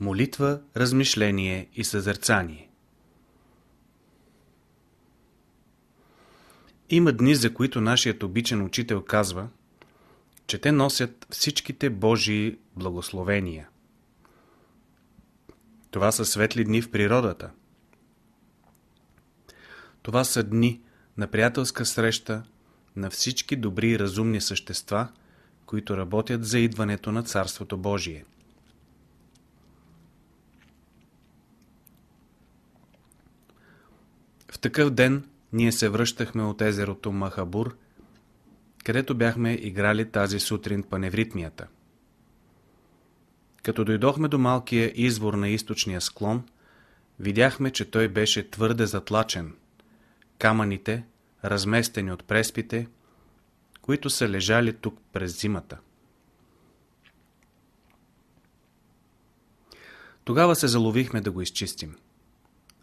Молитва, размишление и съзерцание Има дни, за които нашият обичен учител казва, че те носят всичките Божии благословения. Това са светли дни в природата. Това са дни на приятелска среща на всички добри и разумни същества, които работят за идването на Царството Божие. В такъв ден ние се връщахме от езерото Махабур, където бяхме играли тази сутрин паневритмията. Като дойдохме до малкия извор на източния склон, видяхме, че той беше твърде затлачен. Камъните, разместени от преспите, които са лежали тук през зимата. Тогава се заловихме да го изчистим.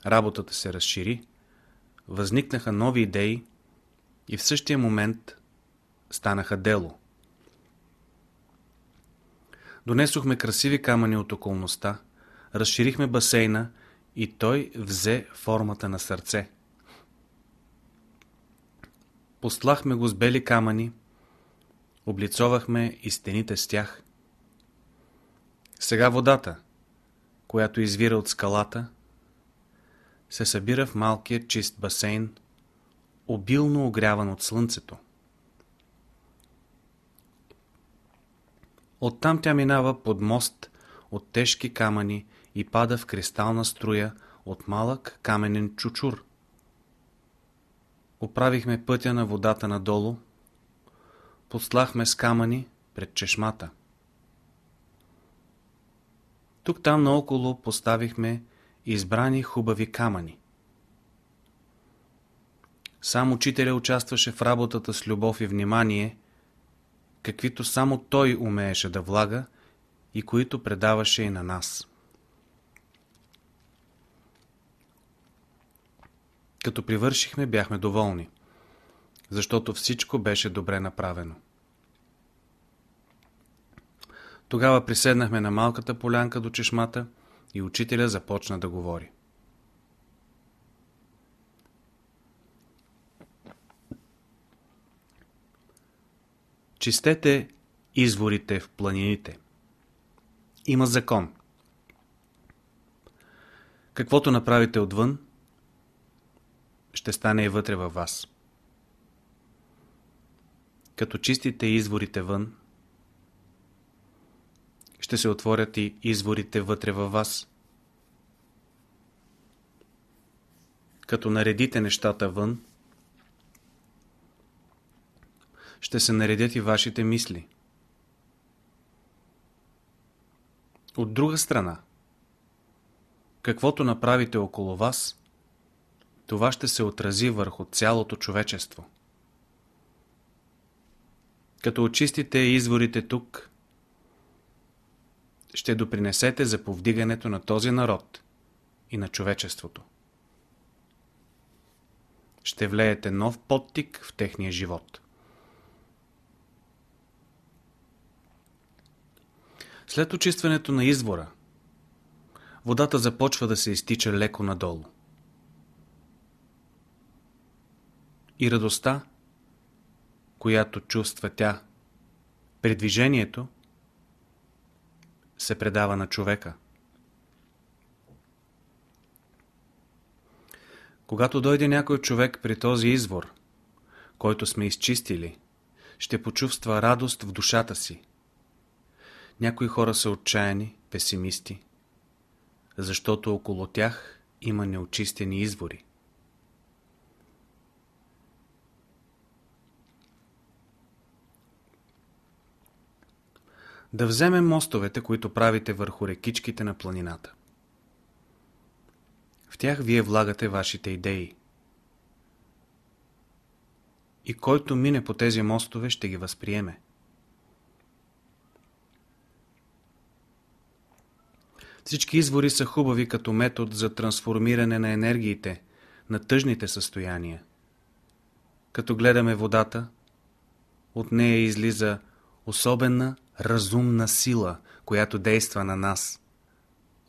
Работата се разшири, възникнаха нови идеи и в същия момент станаха дело. Донесохме красиви камъни от околността, разширихме басейна и той взе формата на сърце. Постлахме го с бели камъни, облицовахме и стените с тях. Сега водата, която извира от скалата, се събира в малкият чист басейн, обилно огряван от слънцето. Оттам тя минава под мост от тежки камъни и пада в кристална струя от малък каменен чучур. Оправихме пътя на водата надолу, подслахме с камъни пред чешмата. Тук-там наоколо поставихме избрани хубави камъни. Сам учителя участваше в работата с любов и внимание, каквито само той умееше да влага и които предаваше и на нас. Като привършихме, бяхме доволни, защото всичко беше добре направено. Тогава приседнахме на малката полянка до чешмата и учителя започна да говори. Чистете изворите в планините. Има закон. Каквото направите отвън, ще стане и вътре във вас. Като чистите изворите вън, ще се отворят и изворите вътре във вас. Като наредите нещата вън, ще се наредят и вашите мисли. От друга страна, каквото направите около вас, това ще се отрази върху цялото човечество. Като очистите изворите тук, ще допринесете за повдигането на този народ и на човечеството. Ще влеете нов подтик в техния живот. След очистването на извора, водата започва да се изтича леко надолу. И радостта, която чувства тя при движението, се предава на човека. Когато дойде някой човек при този извор, който сме изчистили, ще почувства радост в душата си. Някои хора са отчаяни, песимисти, защото около тях има неочистени извори. Да вземем мостовете, които правите върху рекичките на планината. В тях вие влагате вашите идеи. И който мине по тези мостове, ще ги възприеме. Всички извори са хубави като метод за трансформиране на енергиите, на тъжните състояния. Като гледаме водата, от нея излиза особена разумна сила, която действа на нас.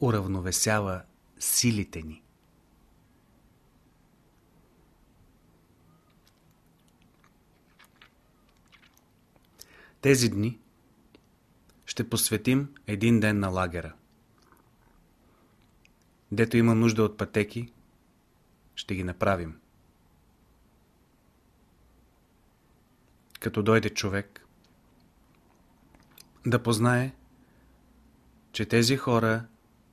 уравновесява силите ни. Тези дни ще посветим един ден на лагера. Дето има нужда от пътеки, ще ги направим. Като дойде човек, да познае, че тези хора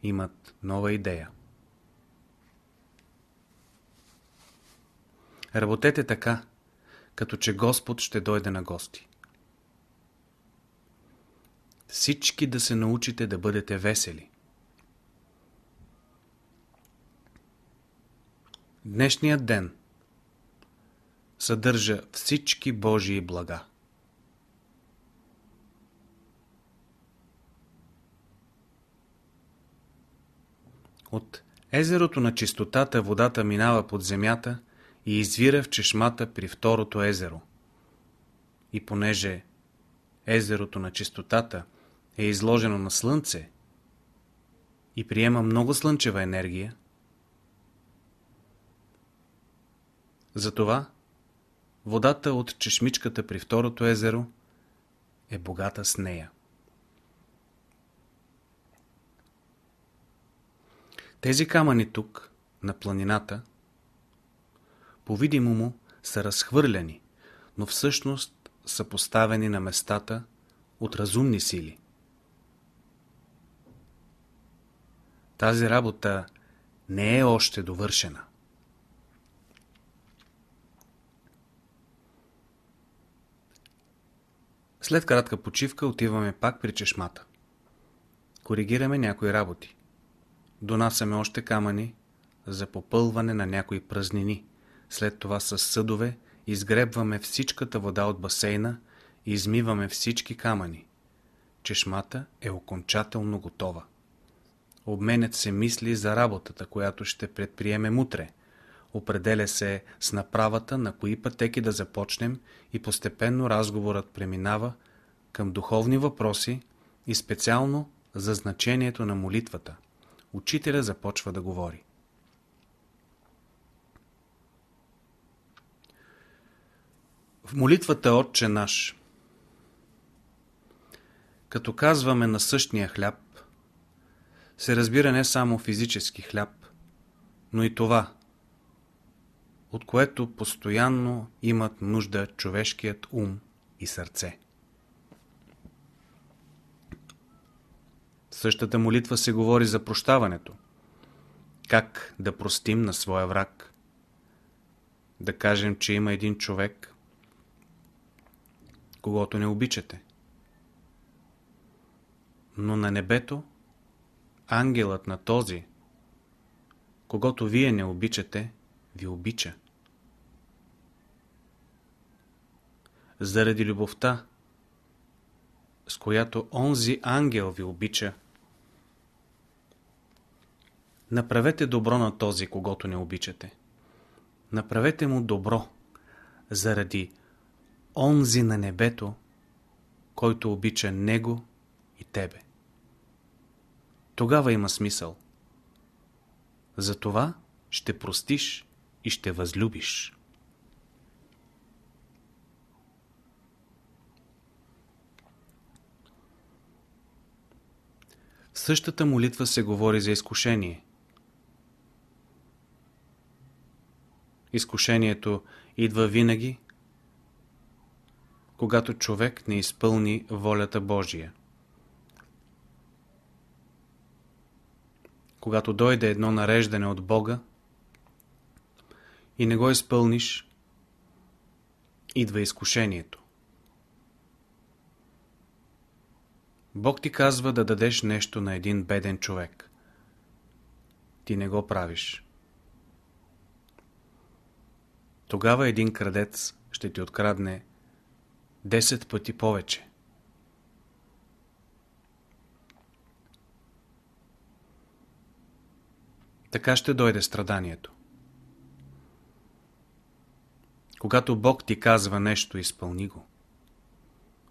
имат нова идея. Работете така, като че Господ ще дойде на гости. Всички да се научите да бъдете весели. Днешният ден съдържа всички Божии блага. От езерото на чистотата водата минава под земята и извира в чешмата при второто езеро. И понеже езерото на чистотата е изложено на слънце и приема много слънчева енергия, затова водата от чешмичката при второто езеро е богата с нея. Тези камъни тук, на планината, по-видимому са разхвърляни, но всъщност са поставени на местата от разумни сили. Тази работа не е още довършена. След кратка почивка отиваме пак при чешмата. Коригираме някои работи. Донасяме още камъни за попълване на някои празнини. След това с съдове изгребваме всичката вода от басейна и измиваме всички камъни. Чешмата е окончателно готова. Обменят се мисли за работата, която ще предприемем утре. Определя се с направата на кои пътеки да започнем и постепенно разговорът преминава към духовни въпроси и специално за значението на молитвата. Учителя започва да говори. В молитвата Отче наш, като казваме на същия хляб, се разбира не само физически хляб, но и това, от което постоянно имат нужда човешкият ум и сърце. В същата молитва се говори за прощаването. Как да простим на своя враг? Да кажем, че има един човек, когато не обичате. Но на небето ангелът на този, когато вие не обичате, ви обича. Заради любовта, с която онзи ангел ви обича, направете добро на този, когато не обичате. Направете му добро, заради онзи на небето, който обича него и тебе тогава има смисъл. Затова ще простиш и ще възлюбиш. В същата молитва се говори за изкушение. Изкушението идва винаги, когато човек не изпълни волята Божия. когато дойде едно нареждане от Бога и не го изпълниш, идва изкушението. Бог ти казва да дадеш нещо на един беден човек. Ти не го правиш. Тогава един крадец ще ти открадне 10 пъти повече. Така ще дойде страданието. Когато Бог ти казва нещо, изпълни го.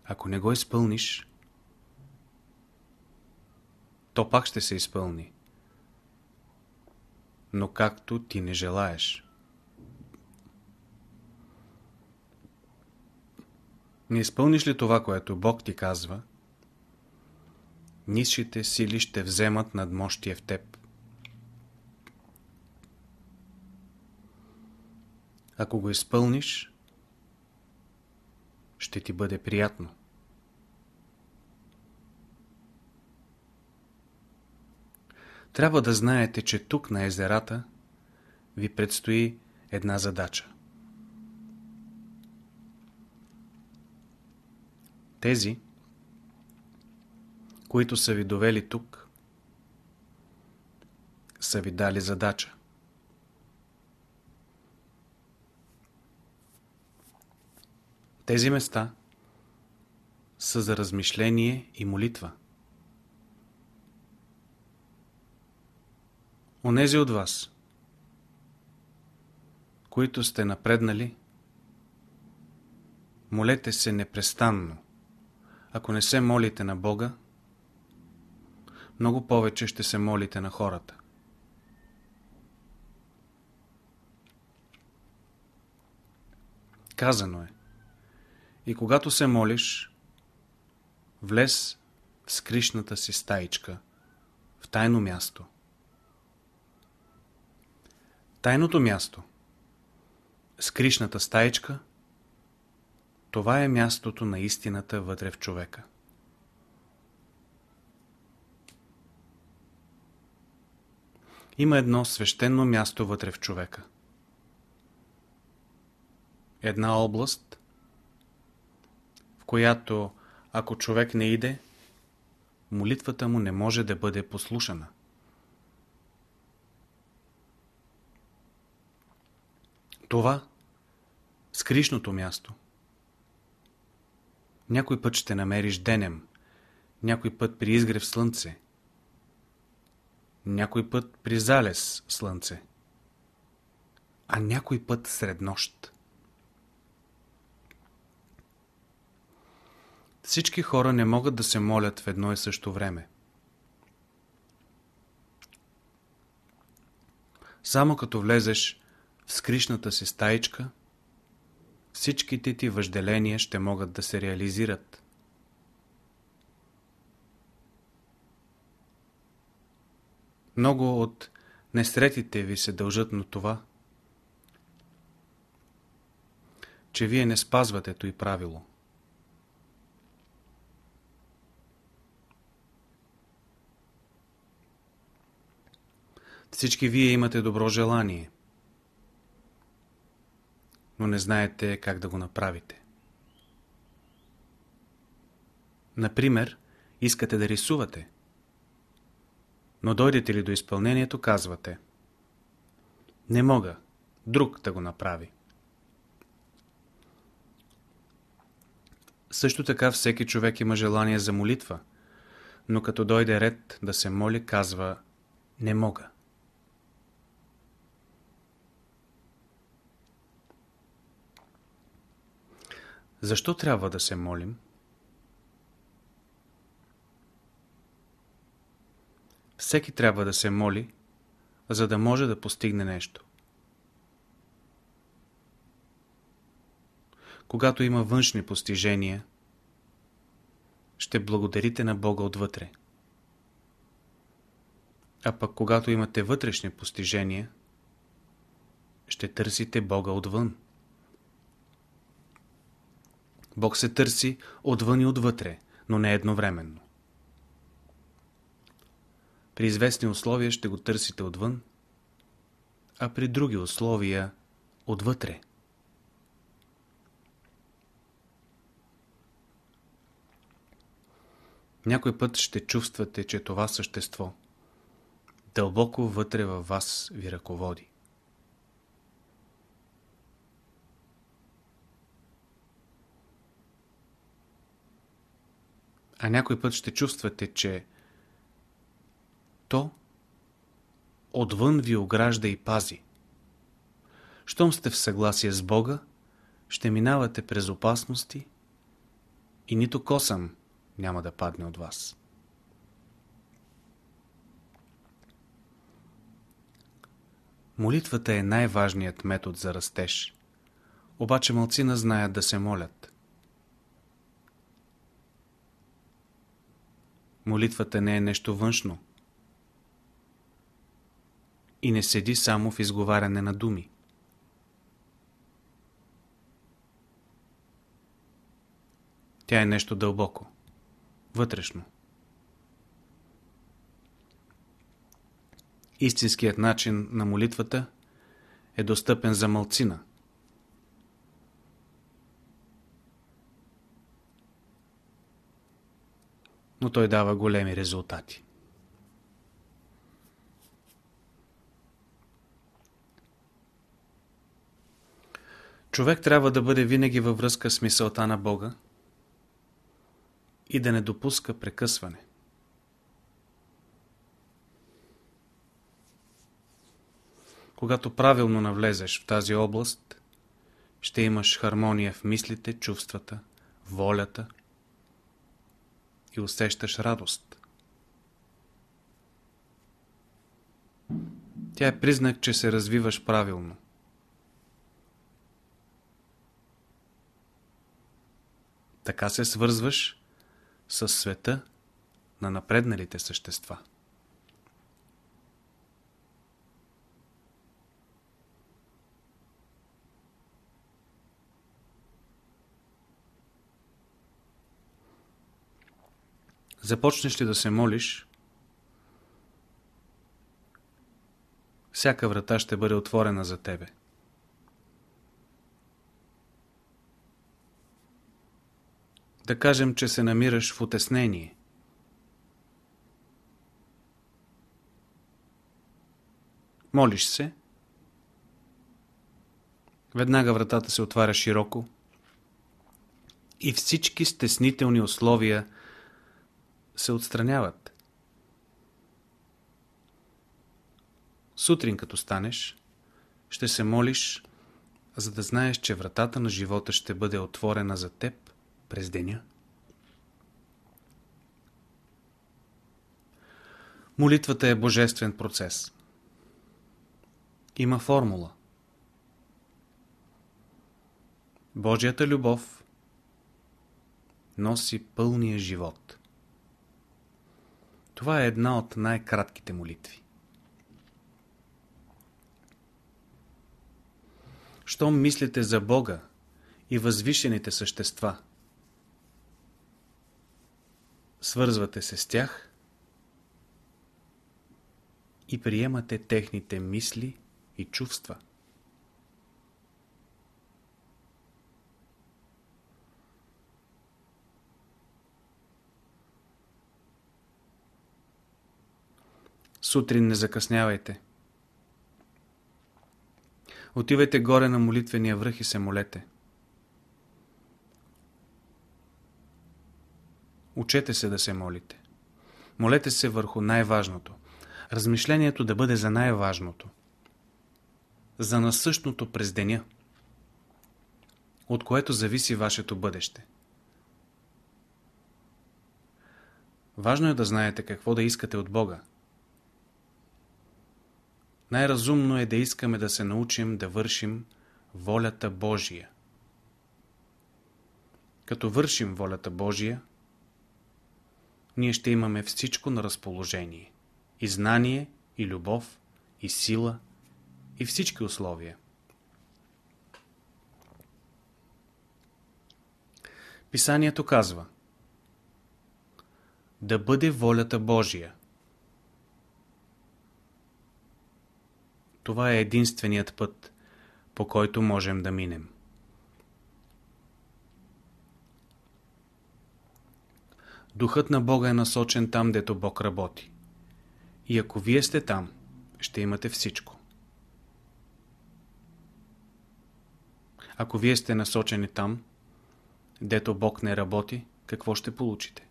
Ако не го изпълниш, то пак ще се изпълни, но както ти не желаеш. Не изпълниш ли това, което Бог ти казва, нисшите сили ще вземат надмощие в теб. Ако го изпълниш, ще ти бъде приятно. Трябва да знаете, че тук на езерата ви предстои една задача. Тези, които са ви довели тук, са ви дали задача. Тези места са за размишление и молитва. Онези от вас, които сте напреднали, молете се непрестанно. Ако не се молите на Бога, много повече ще се молите на хората. Казано е. И когато се молиш, влез в скришната си стаичка, в тайно място. Тайното място, скришната стаичка, това е мястото на истината вътре в човека. Има едно свещено място вътре в човека. Една област, в която ако човек не иде, молитвата му не може да бъде послушана. Това, скришното място, някой път ще намериш денем, някой път при изгрев слънце, някой път при залез слънце, а някой път сред нощ. Всички хора не могат да се молят в едно и също време. Само като влезеш в скришната си стаичка, всичките ти въжделения ще могат да се реализират. Много от несретите ви се дължат на това, че вие не спазвате той правило. Всички вие имате добро желание, но не знаете как да го направите. Например, искате да рисувате, но дойдете ли до изпълнението, казвате Не мога, друг да го направи. Също така всеки човек има желание за молитва, но като дойде ред да се моли, казва Не мога. Защо трябва да се молим? Всеки трябва да се моли, за да може да постигне нещо. Когато има външни постижения, ще благодарите на Бога отвътре. А пък когато имате вътрешни постижения, ще търсите Бога отвън. Бог се търси отвън и отвътре, но не едновременно. При известни условия ще го търсите отвън, а при други условия отвътре. Някой път ще чувствате, че това същество дълбоко вътре във вас ви ръководи. А някой път ще чувствате, че то отвън ви огражда и пази. Щом сте в съгласие с Бога, ще минавате през опасности и нито косъм няма да падне от вас. Молитвата е най-важният метод за растеж. Обаче мълцина знаят да се молят. Молитвата не е нещо външно и не седи само в изговаряне на думи. Тя е нещо дълбоко, вътрешно. Истинският начин на молитвата е достъпен за мълцина. Но той дава големи резултати. Човек трябва да бъде винаги във връзка с мисълта на Бога и да не допуска прекъсване. Когато правилно навлезеш в тази област, ще имаш хармония в мислите, чувствата, волята и усещаш радост. Тя е признак, че се развиваш правилно. Така се свързваш с света на напредналите същества. Започнеш ли да се молиш, всяка врата ще бъде отворена за тебе. Да кажем, че се намираш в отеснение. Молиш се. Веднага вратата се отваря широко и всички стеснителни условия се отстраняват. Сутрин, като станеш, ще се молиш, за да знаеш, че вратата на живота ще бъде отворена за теб през деня. Молитвата е божествен процес. Има формула. Божията любов носи пълния живот. Това е една от най-кратките молитви. Щом мислите за Бога и възвишените същества – свързвате се с тях и приемате техните мисли и чувства. Сутрин не закъснявайте. Отивайте горе на молитвения връх и се молете. Учете се да се молите. Молете се върху най-важното. Размишлението да бъде за най-важното. За насъщното през деня, от което зависи вашето бъдеще. Важно е да знаете какво да искате от Бога. Най-разумно е да искаме да се научим да вършим волята Божия. Като вършим волята Божия, ние ще имаме всичко на разположение. И знание, и любов, и сила, и всички условия. Писанието казва Да бъде волята Божия. Това е единственият път, по който можем да минем. Духът на Бога е насочен там, дето Бог работи. И ако вие сте там, ще имате всичко. Ако вие сте насочени там, дето Бог не работи, какво ще получите?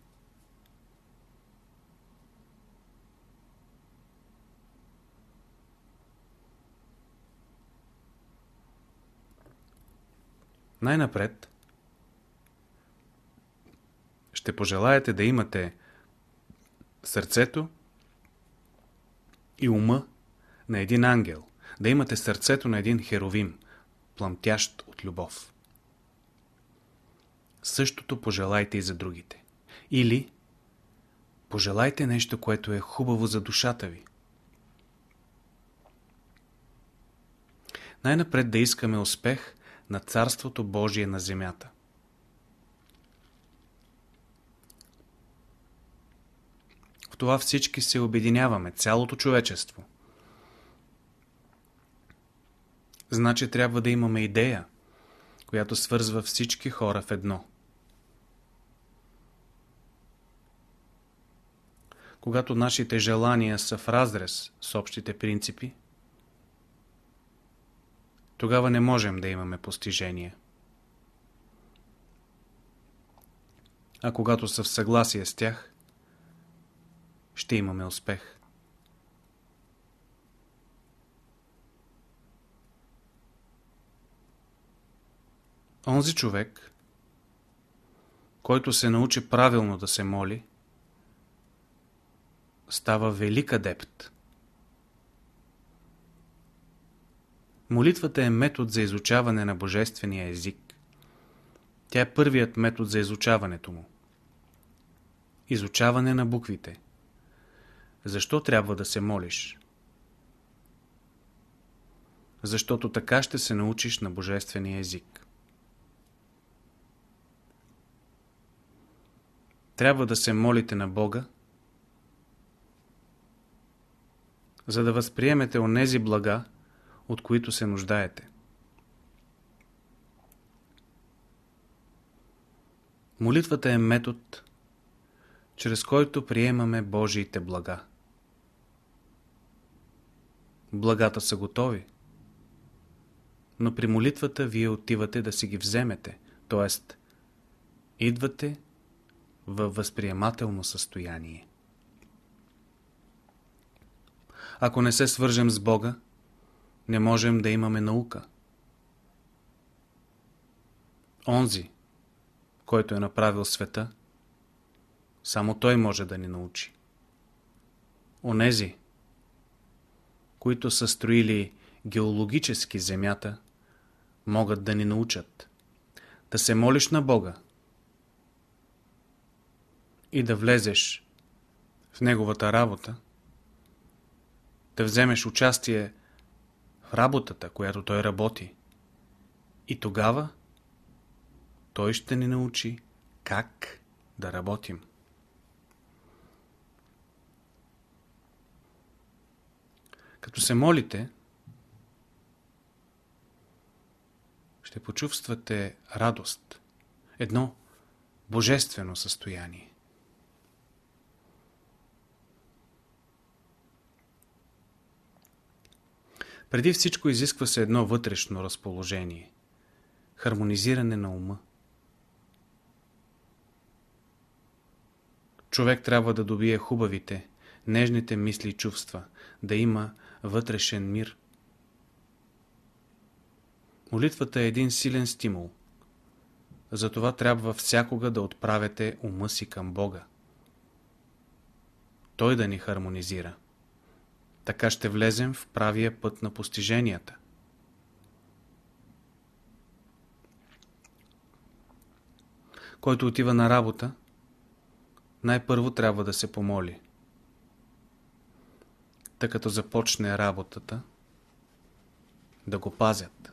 Най-напред ще пожелаете да имате сърцето и ума на един ангел, да имате сърцето на един херовим, пламтящ от любов. Същото пожелайте и за другите. Или пожелайте нещо, което е хубаво за душата ви. Най-напред да искаме успех на Царството Божие на земята. В това всички се обединяваме, цялото човечество. Значи трябва да имаме идея, която свързва всички хора в едно. Когато нашите желания са в разрез с общите принципи, тогава не можем да имаме постижение. А когато са в съгласие с тях, ще имаме успех. Онзи човек, който се научи правилно да се моли, става велик адепт. Молитвата е метод за изучаване на божествения език. Тя е първият метод за изучаването му. Изучаване на буквите. Защо трябва да се молиш? Защото така ще се научиш на божествения език. Трябва да се молите на Бога, за да възприемете онези блага, от които се нуждаете. Молитвата е метод, чрез който приемаме Божиите блага. Благата са готови, но при молитвата вие отивате да си ги вземете, т.е. идвате във възприемателно състояние. Ако не се свържем с Бога, не можем да имаме наука. Онзи, който е направил света, само той може да ни научи. Онези, които са строили геологически земята, могат да ни научат. Да се молиш на Бога и да влезеш в Неговата работа, да вземеш участие работата, която той работи. И тогава той ще ни научи как да работим. Като се молите, ще почувствате радост, едно божествено състояние. Преди всичко изисква се едно вътрешно разположение. Хармонизиране на ума. Човек трябва да добие хубавите, нежните мисли и чувства, да има вътрешен мир. Молитвата е един силен стимул. Затова трябва всякога да отправяте ума си към Бога. Той да ни хармонизира. Така ще влезем в правия път на постиженията. Който отива на работа, най-първо трябва да се помоли. Тъй като започне работата, да го пазят.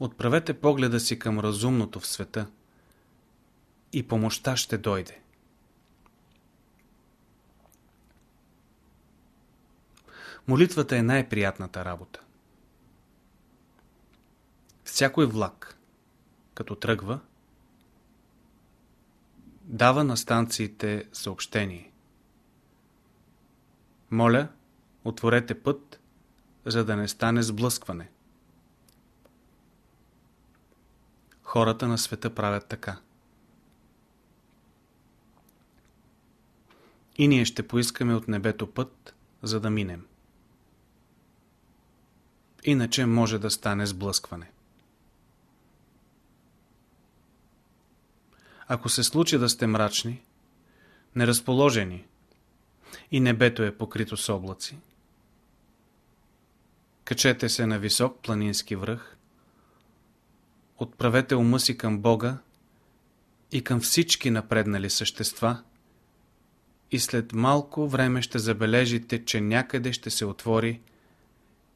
Отправете погледа си към разумното в света и помощта ще дойде. Молитвата е най-приятната работа. Всякой влак, като тръгва, дава на станциите съобщение. Моля, отворете път, за да не стане сблъскване. Хората на света правят така. И ние ще поискаме от небето път, за да минем. Иначе може да стане сблъскване. Ако се случи да сте мрачни, неразположени и небето е покрито с облаци. Качете се на висок планински връх, отправете ума си към Бога и към всички напреднали същества и след малко време ще забележите, че някъде ще се отвори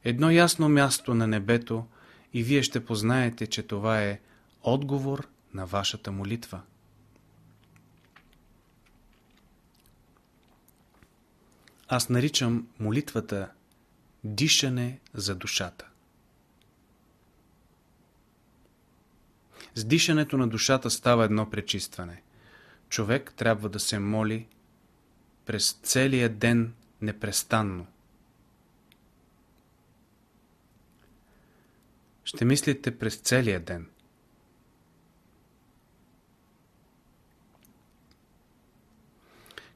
едно ясно място на небето и вие ще познаете, че това е отговор на вашата молитва. Аз наричам молитвата дишане за душата. С дишането на душата става едно пречистване. Човек трябва да се моли през целия ден непрестанно. Ще мислите през целия ден.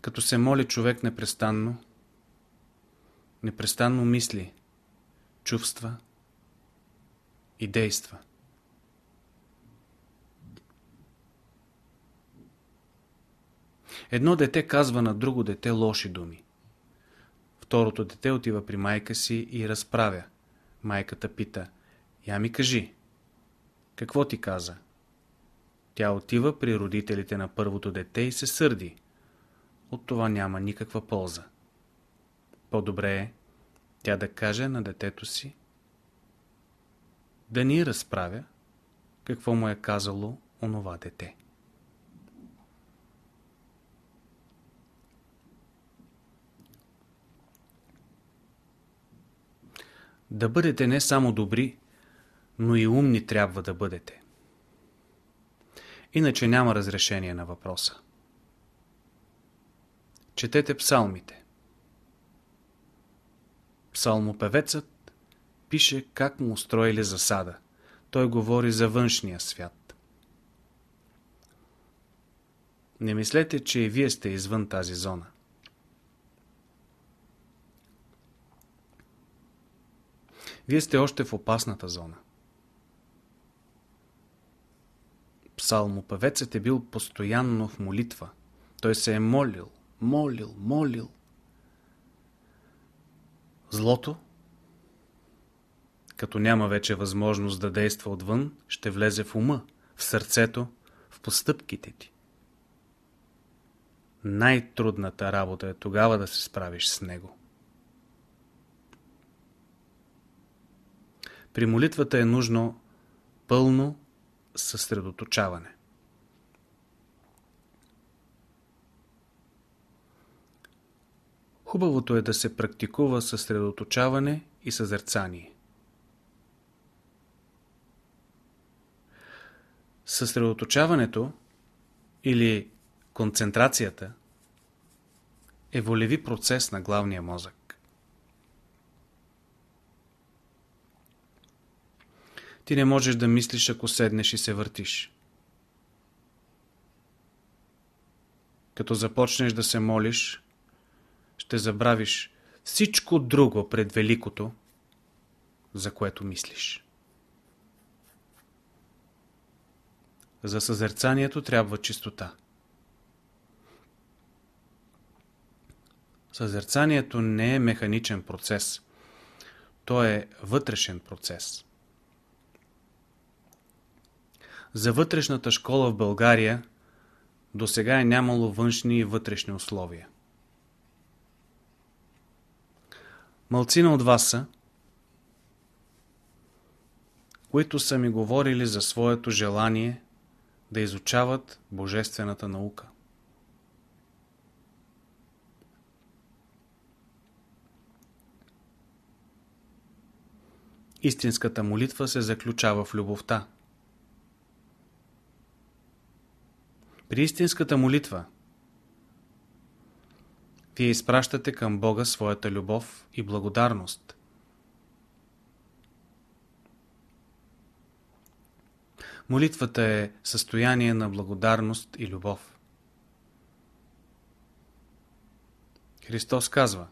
Като се моли човек непрестанно, непрестанно мисли, чувства и действа. Едно дете казва на друго дете лоши думи. Второто дете отива при майка си и разправя. Майката пита, я ми кажи, какво ти каза? Тя отива при родителите на първото дете и се сърди. От това няма никаква полза. По-добре е тя да каже на детето си да ни разправя какво му е казало онова дете. Да бъдете не само добри, но и умни трябва да бъдете. Иначе няма разрешение на въпроса. Четете псалмите. Псалмопевецът пише как му устроили засада. Той говори за външния свят. Не мислете, че и вие сте извън тази зона. Вие сте още в опасната зона. Псалмопевецът е бил постоянно в молитва. Той се е молил, молил, молил. Злото, като няма вече възможност да действа отвън, ще влезе в ума, в сърцето, в постъпките ти. Най-трудната работа е тогава да се справиш с него. При молитвата е нужно пълно съсредоточаване. Хубавото е да се практикува съсредоточаване и съзерцание. Съсредоточаването или концентрацията е волеви процес на главния мозък. Ти не можеш да мислиш, ако седнеш и се въртиш. Като започнеш да се молиш, ще забравиш всичко друго пред великото, за което мислиш. За съзерцанието трябва чистота. Съзерцанието не е механичен процес. То е вътрешен процес. За вътрешната школа в България до сега е нямало външни и вътрешни условия. Малцина от вас са, които са ми говорили за своето желание да изучават божествената наука. Истинската молитва се заключава в любовта. При истинската молитва – вие изпращате към Бога своята любов и благодарност. Молитвата е състояние на благодарност и любов. Христос казва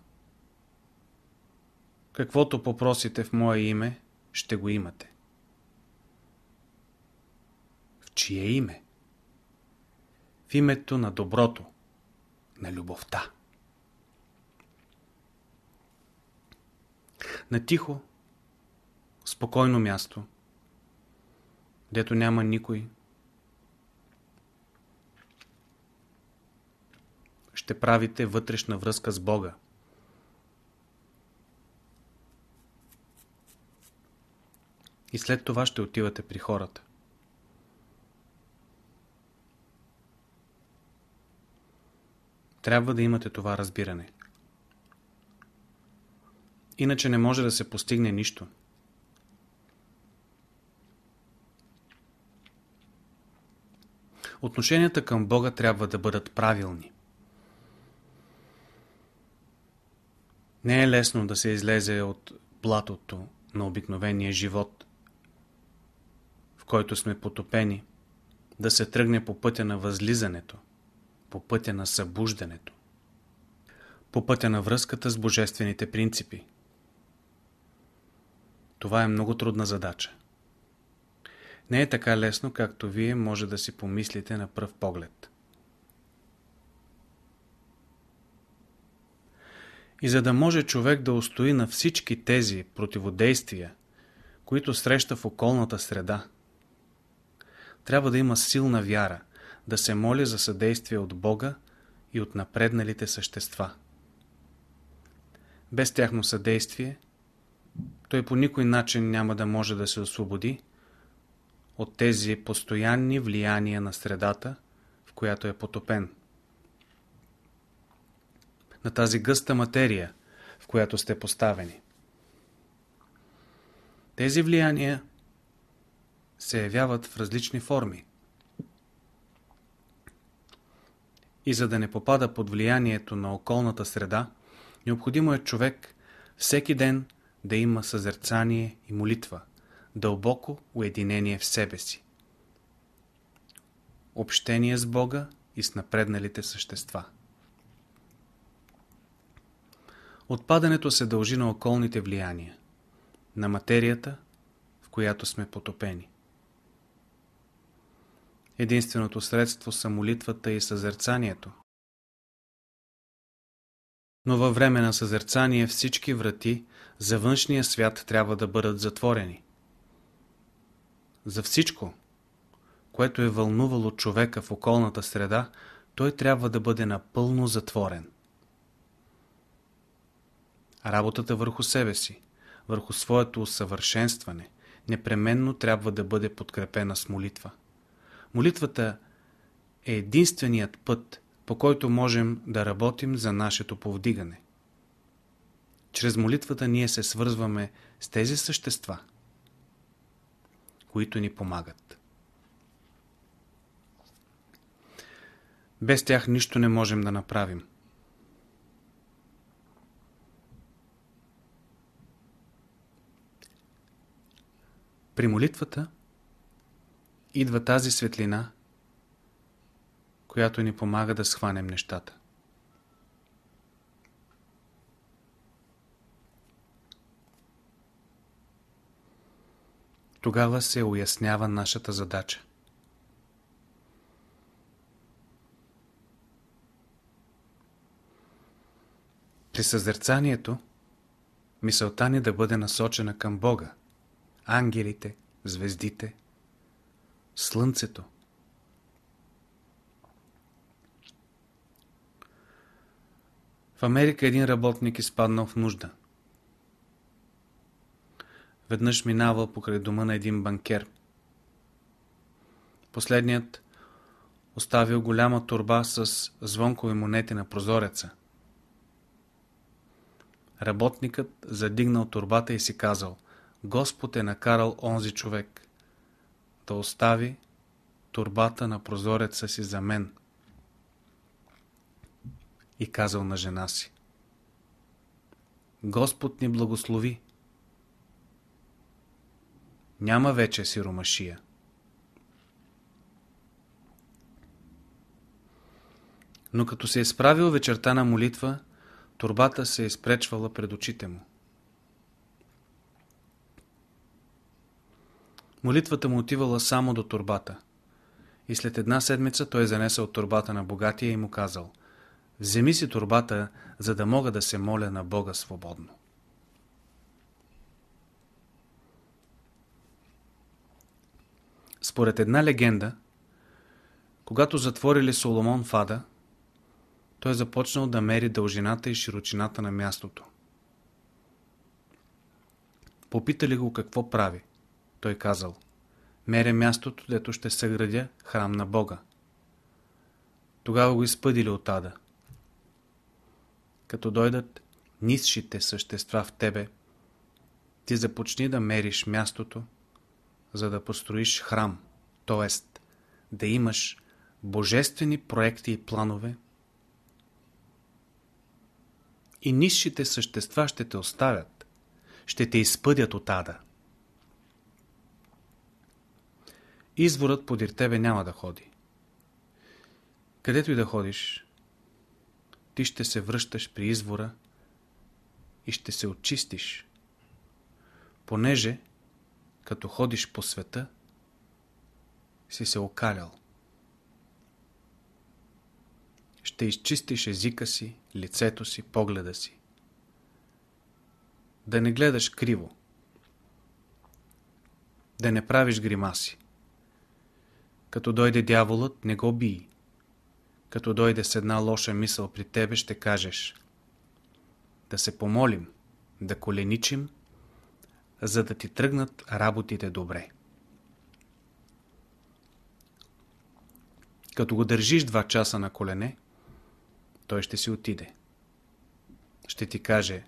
Каквото попросите в Мое име, ще го имате. В чие име? името на доброто, на любовта. На тихо, спокойно място, дето няма никой, ще правите вътрешна връзка с Бога. И след това ще отивате при хората. Трябва да имате това разбиране. Иначе не може да се постигне нищо. Отношенията към Бога трябва да бъдат правилни. Не е лесно да се излезе от блатото на обикновения живот, в който сме потопени, да се тръгне по пътя на възлизането, по пътя на събуждането, по пътя на връзката с божествените принципи. Това е много трудна задача. Не е така лесно, както вие може да си помислите на пръв поглед. И за да може човек да устои на всички тези противодействия, които среща в околната среда, трябва да има силна вяра, да се моли за съдействие от Бога и от напредналите същества. Без тяхно съдействие, той по никой начин няма да може да се освободи от тези постоянни влияния на средата, в която е потопен на тази гъста материя, в която сте поставени. Тези влияния се явяват в различни форми. И за да не попада под влиянието на околната среда, необходимо е човек всеки ден да има съзерцание и молитва, дълбоко уединение в себе си. Общение с Бога и с напредналите същества. Отпадането се дължи на околните влияния, на материята, в която сме потопени. Единственото средство са молитвата и съзерцанието. Но във време на съзерцание всички врати за външния свят трябва да бъдат затворени. За всичко, което е вълнувало човека в околната среда, той трябва да бъде напълно затворен. Работата върху себе си, върху своето усъвършенстване, непременно трябва да бъде подкрепена с молитва. Молитвата е единственият път, по който можем да работим за нашето повдигане. Чрез молитвата ние се свързваме с тези същества, които ни помагат. Без тях нищо не можем да направим. При молитвата идва тази светлина, която ни помага да схванем нещата. Тогава се уяснява нашата задача. При съзерцанието мисълта ни да бъде насочена към Бога ангелите, звездите, слънцето. В Америка един работник изпаднал в нужда. Веднъж минавал покрай дома на един банкер. Последният оставил голяма турба с звонкови монети на прозореца. Работникът задигнал турбата и си казал Господ е накарал онзи човек да остави турбата на прозореца си за мен. И казал на жена си. Господ ни благослови. Няма вече сиромашия. Но като се е справил вечерта на молитва, турбата се е изпречвала пред очите му. Молитвата му отивала само до турбата. И след една седмица той занесъл турбата на богатия и му казал «Вземи си турбата, за да мога да се моля на Бога свободно». Според една легенда, когато затворили Соломон в Ада, той започнал да мери дължината и широчината на мястото. Попитали го какво прави – той казал, меря мястото, дето ще съградя храм на Бога. Тогава го изпъдили от ада. Като дойдат нисшите същества в тебе, ти започни да мериш мястото, за да построиш храм, т.е. да имаш божествени проекти и планове, и нисшите същества ще те оставят, ще те изпъдят от ада. Изворът подир тебе няма да ходи. Където и да ходиш, ти ще се връщаш при извора и ще се очистиш, понеже, като ходиш по света, си се окалял. Ще изчистиш езика си, лицето си, погледа си. Да не гледаш криво. Да не правиш гримаси. Като дойде дяволът, не го бий. Като дойде с една лоша мисъл при тебе, ще кажеш да се помолим, да коленичим, за да ти тръгнат работите добре. Като го държиш два часа на колене, той ще си отиде. Ще ти каже,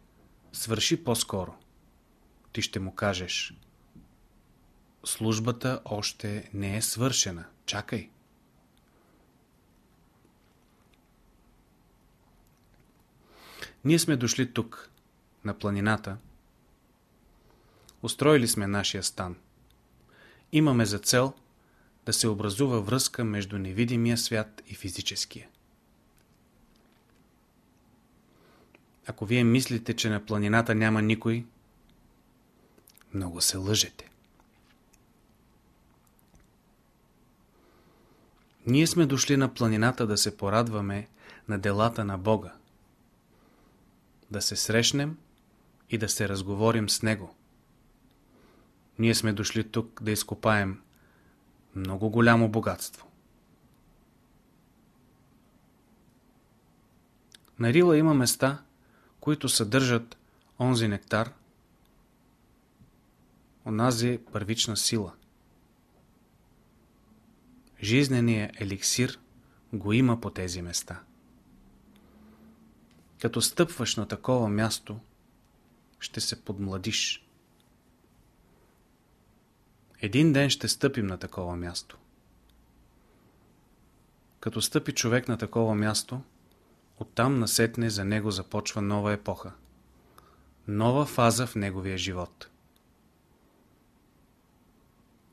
свърши по-скоро. Ти ще му кажеш, службата още не е свършена. Чакай. Ние сме дошли тук, на планината. Устроили сме нашия стан. Имаме за цел да се образува връзка между невидимия свят и физическия. Ако вие мислите, че на планината няма никой, много се лъжете. Ние сме дошли на планината да се порадваме на делата на Бога. Да се срещнем и да се разговорим с Него. Ние сме дошли тук да изкопаем много голямо богатство. На Рила има места, които съдържат онзи нектар, онази първична сила. Жизненият еликсир го има по тези места. Като стъпваш на такова място, ще се подмладиш. Един ден ще стъпим на такова място. Като стъпи човек на такова място, Оттам насетне за него започва нова епоха. Нова фаза в неговия живот.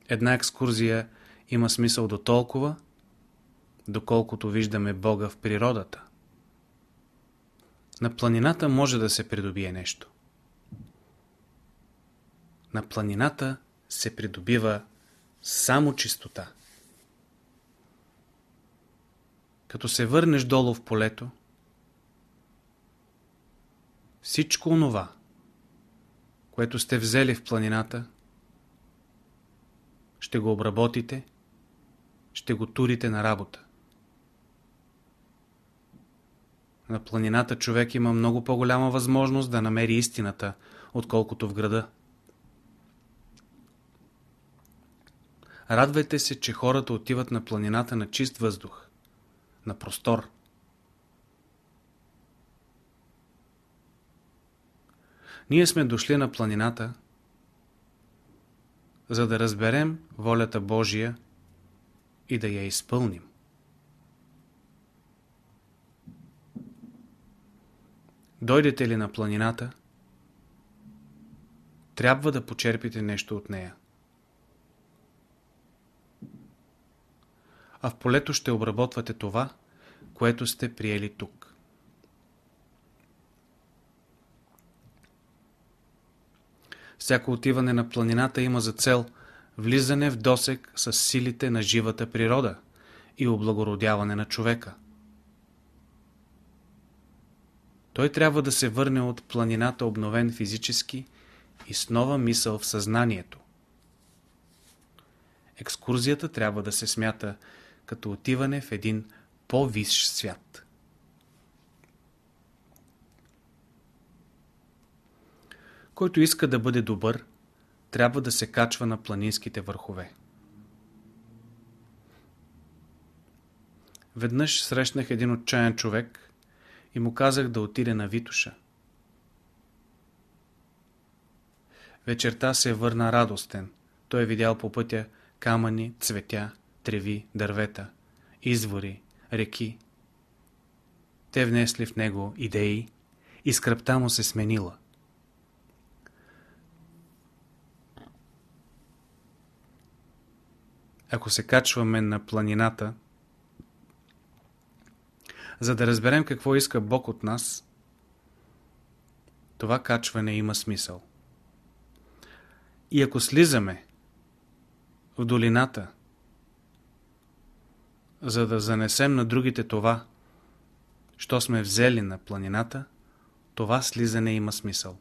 Една екскурзия има смисъл до толкова, доколкото виждаме Бога в природата. На планината може да се придобие нещо. На планината се придобива само чистота. Като се върнеш долу в полето, всичко онова, което сте взели в планината, ще го обработите, ще го турите на работа. На планината човек има много по-голяма възможност да намери истината, отколкото в града. Радвайте се, че хората отиват на планината на чист въздух, на простор – Ние сме дошли на планината, за да разберем волята Божия и да я изпълним. Дойдете ли на планината, трябва да почерпите нещо от нея. А в полето ще обработвате това, което сте приели тук. Всяко отиване на планината има за цел влизане в досек с силите на живата природа и облагородяване на човека. Той трябва да се върне от планината обновен физически и с нова мисъл в съзнанието. екскурзията трябва да се смята като отиване в един по-висш свят. Който иска да бъде добър, трябва да се качва на планинските върхове. Веднъж срещнах един отчаян човек и му казах да отиде на Витуша. Вечерта се върна радостен. Той е видял по пътя камъни, цветя, треви, дървета, извори, реки. Те внесли в него идеи и скръпта му се сменила. Ако се качваме на планината, за да разберем какво иска Бог от нас, това качване има смисъл. И ако слизаме в долината, за да занесем на другите това, що сме взели на планината, това слизане има смисъл.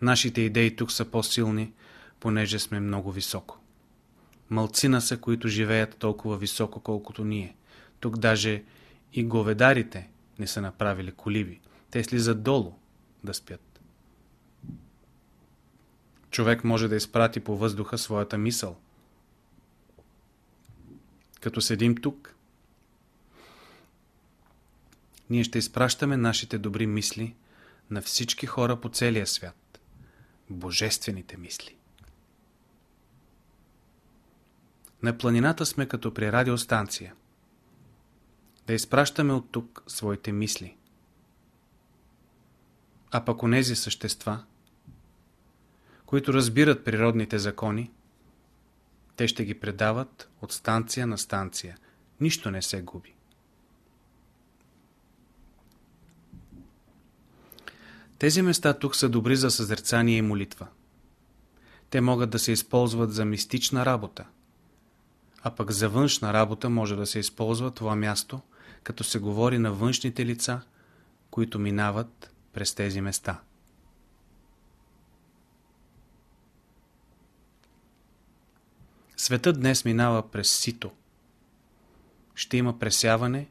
Нашите идеи тук са по-силни, понеже сме много високо. Малцина са, които живеят толкова високо, колкото ние. Тук даже и говедарите не са направили колиби. Те слизат долу да спят. Човек може да изпрати по въздуха своята мисъл. Като седим тук, ние ще изпращаме нашите добри мисли на всички хора по целия свят. Божествените мисли. На планината сме като при радиостанция. Да изпращаме от тук своите мисли. А пък онези същества, които разбират природните закони, те ще ги предават от станция на станция. Нищо не се губи. Тези места тук са добри за съзерцание и молитва. Те могат да се използват за мистична работа а пък за външна работа може да се използва това място, като се говори на външните лица, които минават през тези места. Светът днес минава през сито. Ще има пресяване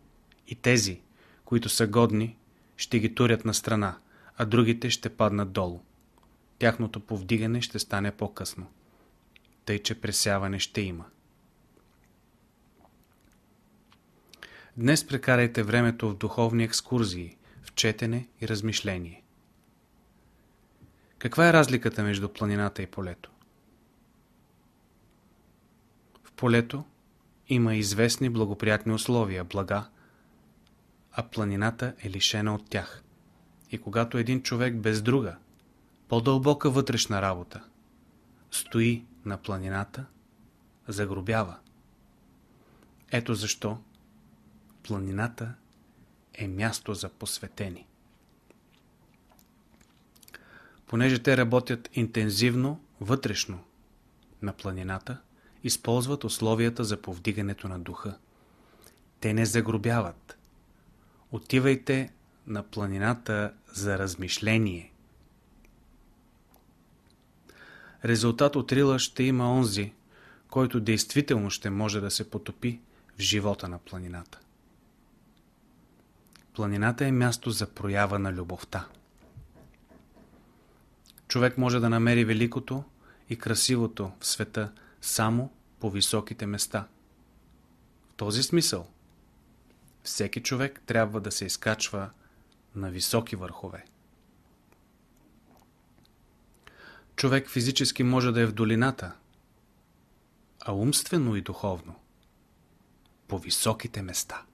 и тези, които са годни, ще ги турят на страна, а другите ще паднат долу. Тяхното повдигане ще стане по-късно. Тъй, че пресяване ще има. Днес прекарайте времето в духовни екскурзии, в четене и размишление. Каква е разликата между планината и полето? В полето има известни благоприятни условия, блага, а планината е лишена от тях. И когато един човек без друга, по-дълбока вътрешна работа, стои на планината, загробява. Ето защо планината е място за посветени. Понеже те работят интензивно, вътрешно на планината, използват условията за повдигането на духа. Те не загробяват. Отивайте на планината за размишление. Резултат от рила ще има онзи, който действително ще може да се потопи в живота на планината. Планината е място за проява на любовта. Човек може да намери великото и красивото в света само по високите места. В този смисъл всеки човек трябва да се изкачва на високи върхове. Човек физически може да е в долината, а умствено и духовно по високите места.